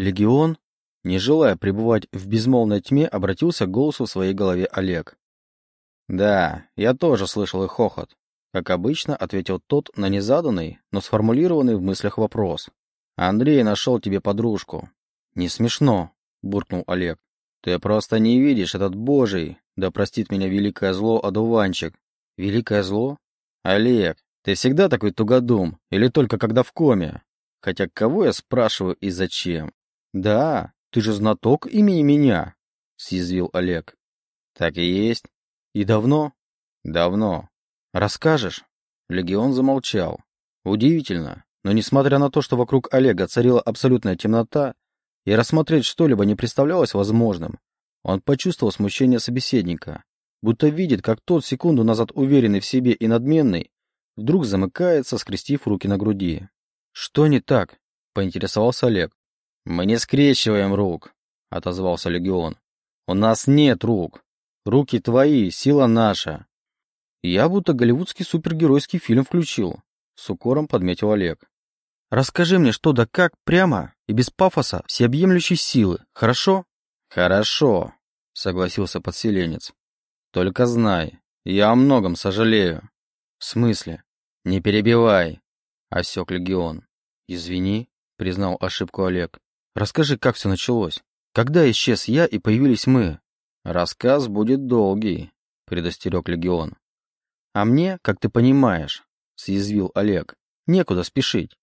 Легион? Не желая пребывать в безмолвной тьме, обратился к голосу в своей голове Олег. «Да, я тоже слышал их хохот», — как обычно ответил тот на незаданный, но сформулированный в мыслях вопрос. «Андрей нашел тебе подружку». «Не смешно», — буркнул Олег. «Ты просто не видишь этот божий, да простит меня великое зло, одуванчик». «Великое зло?» «Олег, ты всегда такой тугодум, или только когда в коме? Хотя кого я спрашиваю и зачем?» «Да, ты же знаток имени меня», — съязвил Олег. «Так и есть. И давно?» «Давно. Расскажешь?» Легион замолчал. Удивительно, но несмотря на то, что вокруг Олега царила абсолютная темнота, и рассмотреть что-либо не представлялось возможным, он почувствовал смущение собеседника, будто видит, как тот секунду назад уверенный в себе и надменный, вдруг замыкается, скрестив руки на груди. «Что не так?» — поинтересовался Олег. «Мы не скрещиваем рук», — отозвался Легион. «У нас нет рук. Руки твои, сила наша». «Я будто голливудский супергеройский фильм включил», — с укором подметил Олег. «Расскажи мне что да как прямо и без пафоса всеобъемлющей силы, хорошо?» «Хорошо», — согласился подселенец. «Только знай, я о многом сожалею». «В смысле?» «Не перебивай», — осек Легион. «Извини», — признал ошибку Олег. «Расскажи, как все началось. Когда исчез я и появились мы?» «Рассказ будет долгий», — предостерег Легион. «А мне, как ты понимаешь», — съязвил Олег, — «некуда спешить.